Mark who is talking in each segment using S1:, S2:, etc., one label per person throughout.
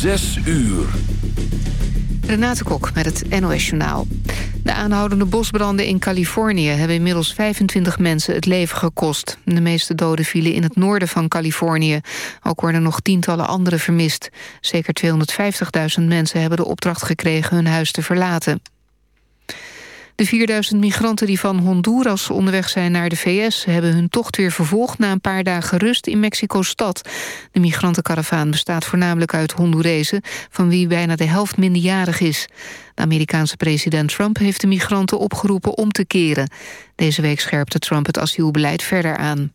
S1: Zes uur.
S2: Renate Kok met het NOS Journaal. De aanhoudende bosbranden in Californië hebben inmiddels 25 mensen het leven gekost. De meeste doden vielen in het noorden van Californië. Ook worden nog tientallen anderen vermist. Zeker 250.000 mensen hebben de opdracht gekregen hun huis te verlaten. De 4000 migranten die van Honduras onderweg zijn naar de VS... hebben hun tocht weer vervolgd na een paar dagen rust in Mexico-stad. De migrantenkaravaan bestaat voornamelijk uit Hondurezen... van wie bijna de helft minderjarig is. De Amerikaanse president Trump heeft de migranten opgeroepen om te keren. Deze week scherpte Trump het asielbeleid verder aan.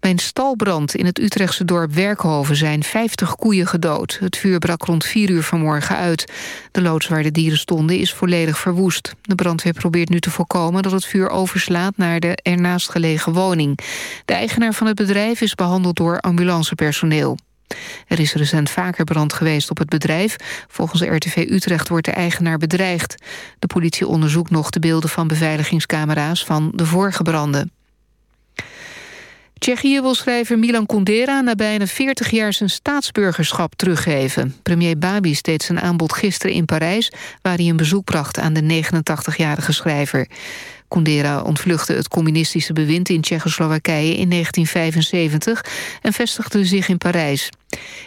S2: Bij een stalbrand in het Utrechtse dorp Werkhoven zijn 50 koeien gedood. Het vuur brak rond 4 uur vanmorgen uit. De loods waar de dieren stonden is volledig verwoest. De brandweer probeert nu te voorkomen dat het vuur overslaat naar de ernaast gelegen woning. De eigenaar van het bedrijf is behandeld door ambulancepersoneel. Er is recent vaker brand geweest op het bedrijf. Volgens RTV Utrecht wordt de eigenaar bedreigd. De politie onderzoekt nog de beelden van beveiligingscamera's van de vorige branden. Tsjechië wil schrijver Milan Kundera na bijna 40 jaar zijn staatsburgerschap teruggeven. Premier Babis deed zijn aanbod gisteren in Parijs... waar hij een bezoek bracht aan de 89-jarige schrijver. Kundera ontvluchtte het communistische bewind in Tsjechoslowakije in 1975 en vestigde zich in Parijs.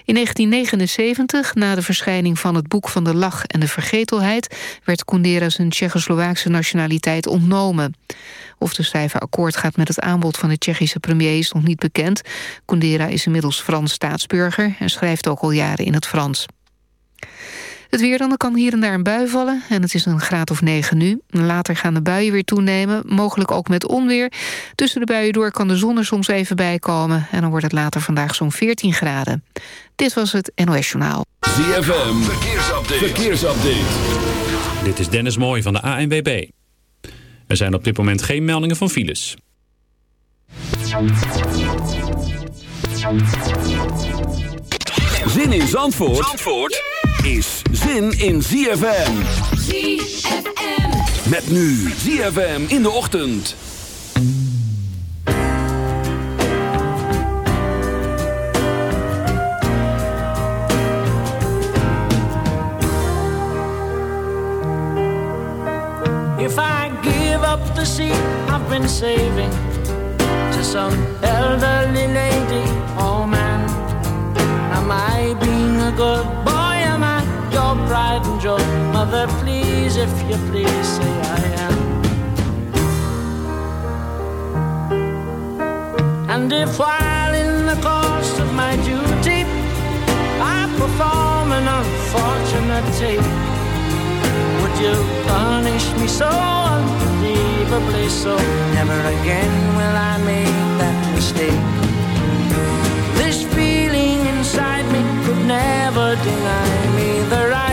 S2: In 1979, na de verschijning van het boek van de lach en de vergetelheid, werd Kundera zijn Tsjechoslowaakse nationaliteit ontnomen. Of de schrijver akkoord gaat met het aanbod van de Tsjechische premier is nog niet bekend. Kundera is inmiddels Frans staatsburger en schrijft ook al jaren in het Frans. Het weer dan kan hier en daar een bui vallen en het is een graad of 9 nu. Later gaan de buien weer toenemen, mogelijk ook met onweer. Tussen de buien door kan de zon er soms even bij komen... en dan wordt het later vandaag zo'n 14 graden. Dit was het NOS Journaal.
S1: ZFM, verkeersupdate. verkeersupdate.
S3: Dit is Dennis Mooij van de ANWB. Er zijn op dit moment geen meldingen van files.
S1: Zin in Zandvoort, Zandvoort? Is zin in ZFM. ZFM. Met nu ZFM in de ochtend.
S4: If I give up the seat I've been saving to some elderly lady, oh man, am I being a good boy? Joy. Mother, please, if you please, say I am. And if while in the course of my duty I perform an unfortunate would you punish me so unbelievably so? Never again will I make that mistake. This feeling inside me could never deny me the right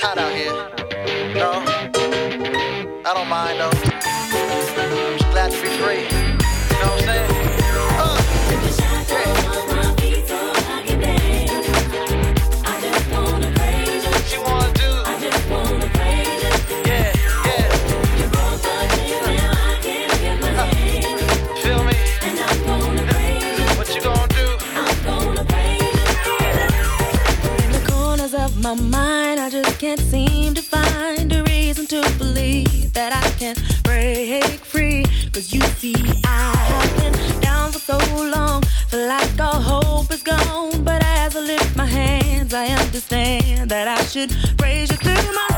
S5: hot out here. Should praise you through my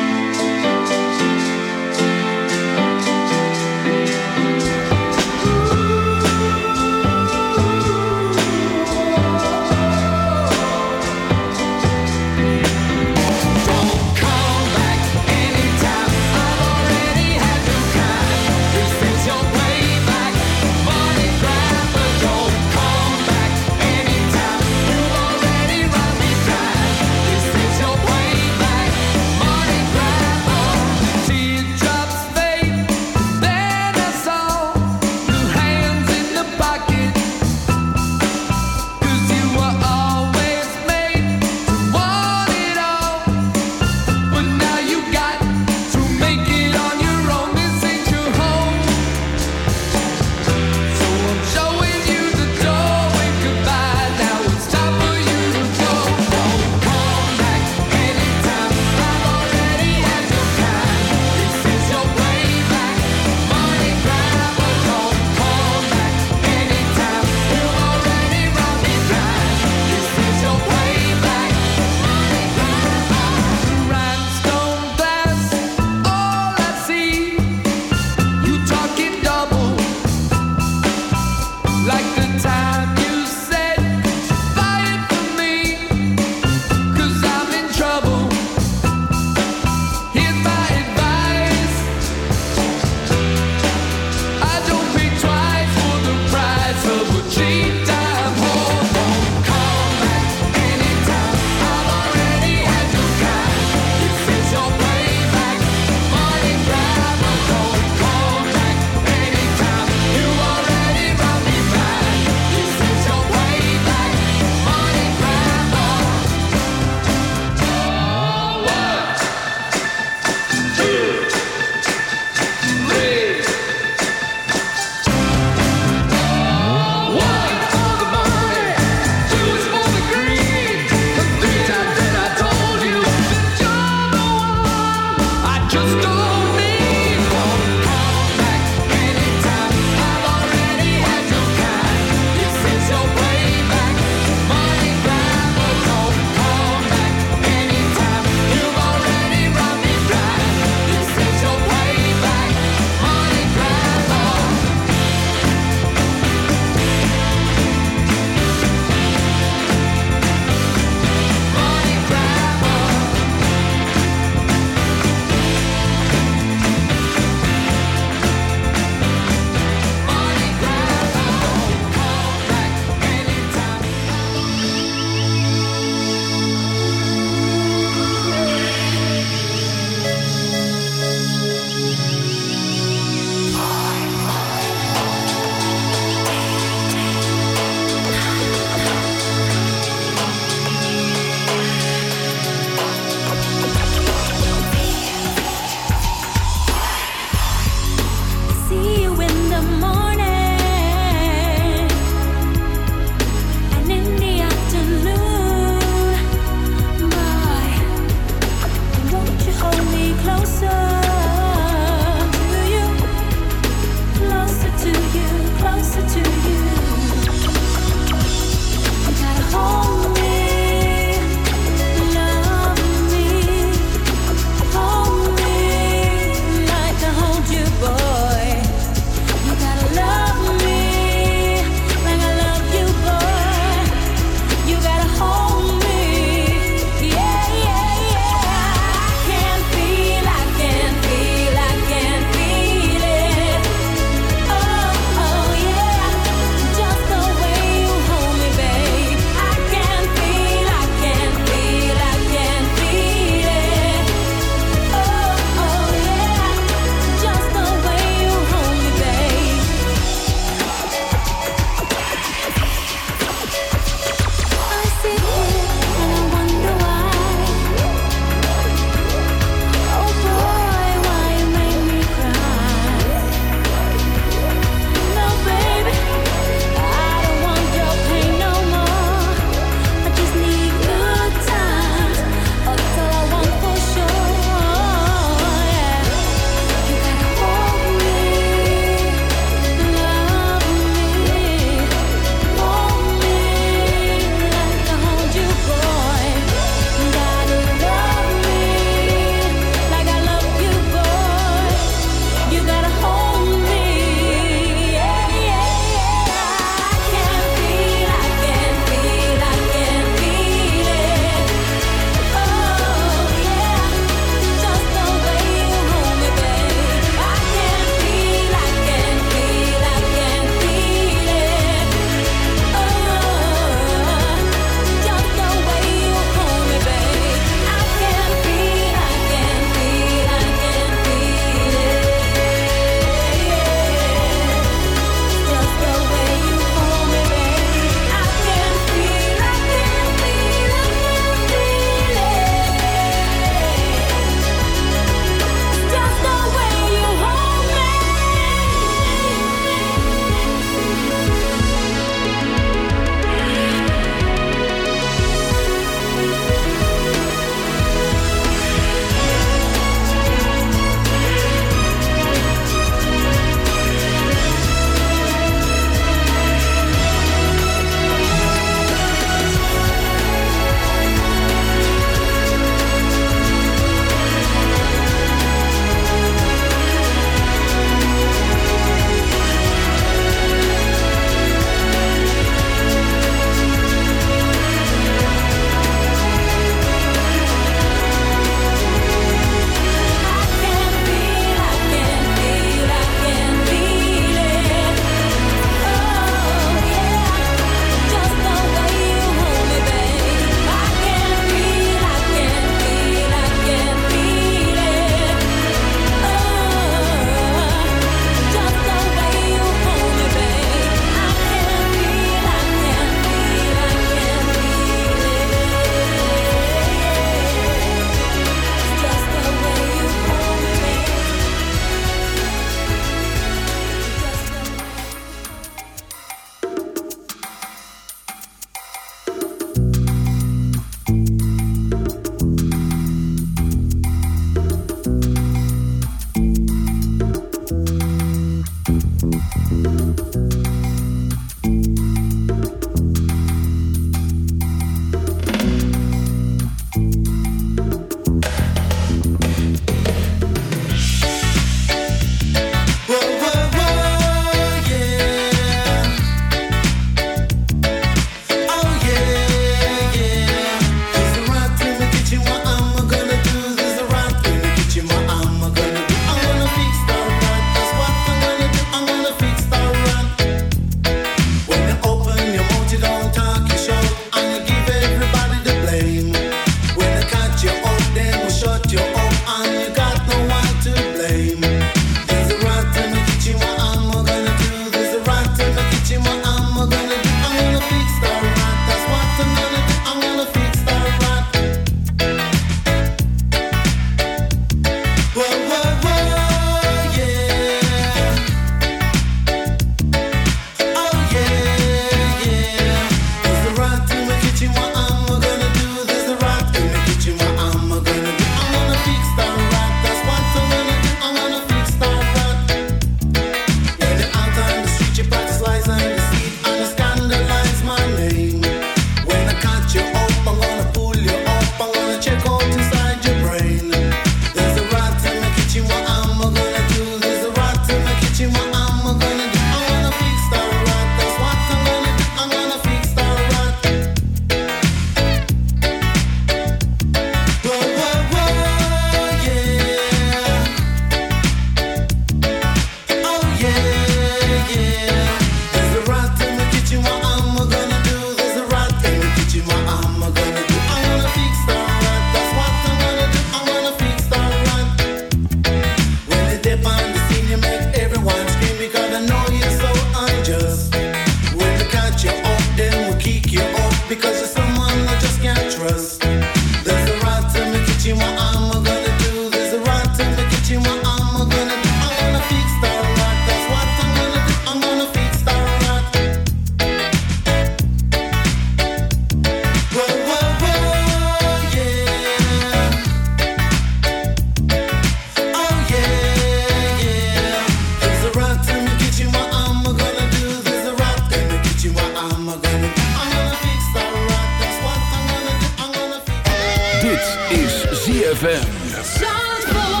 S6: yes.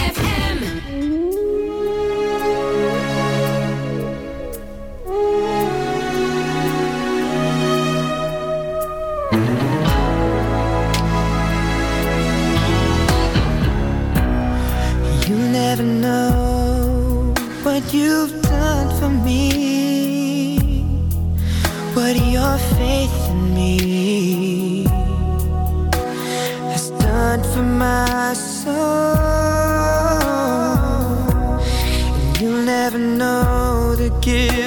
S7: know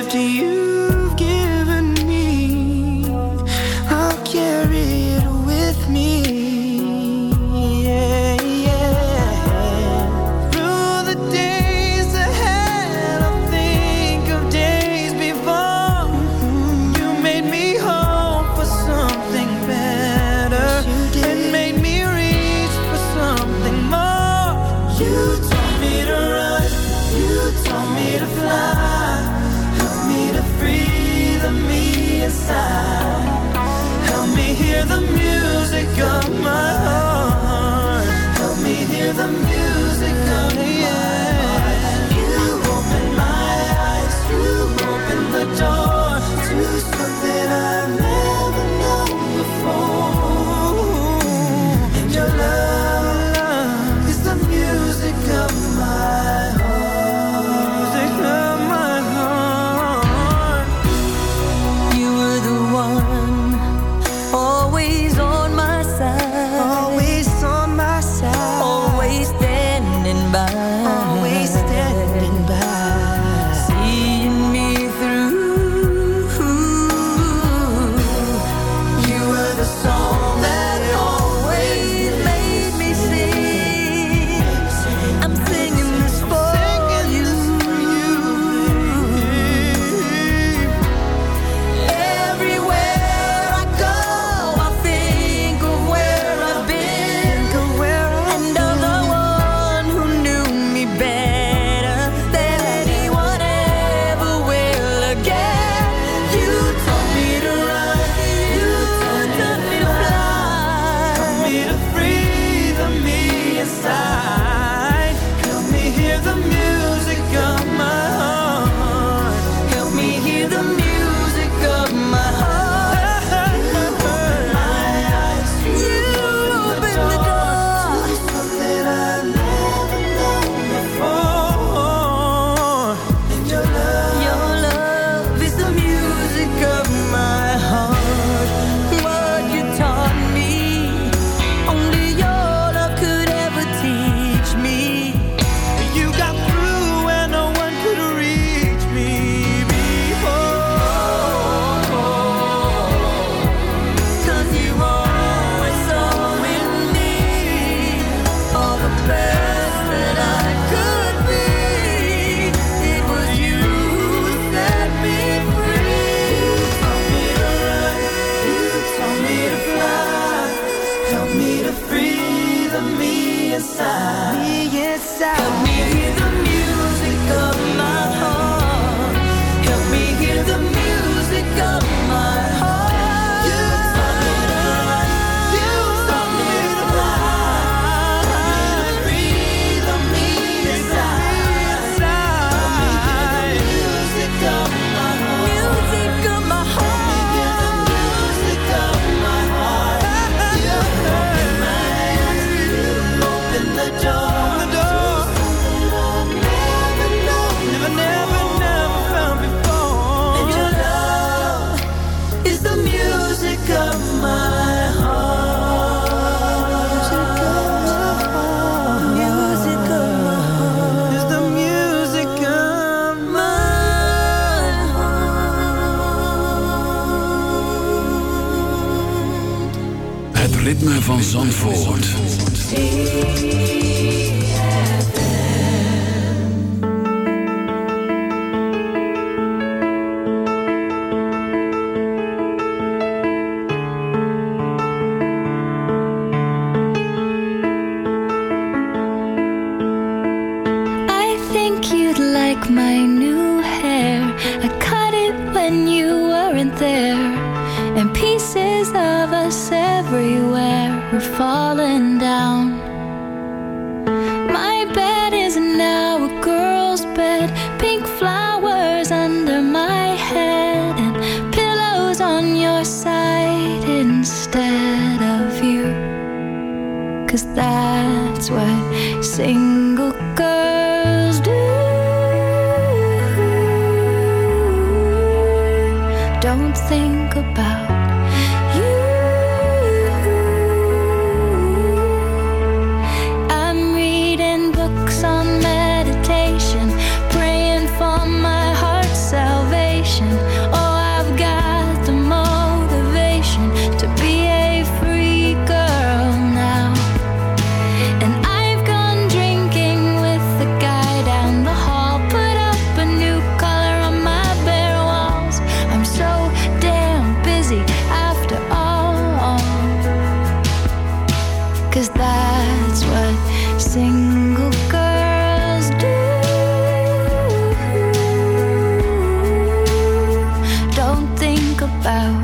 S8: van Zandvoort.
S9: About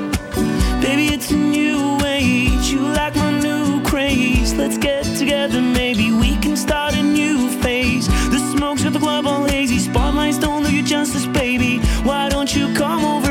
S4: Craze. Let's get together, maybe we can start a new phase. The smoke's got the club all hazy. Spotlights don't do you justice, baby. Why don't you come over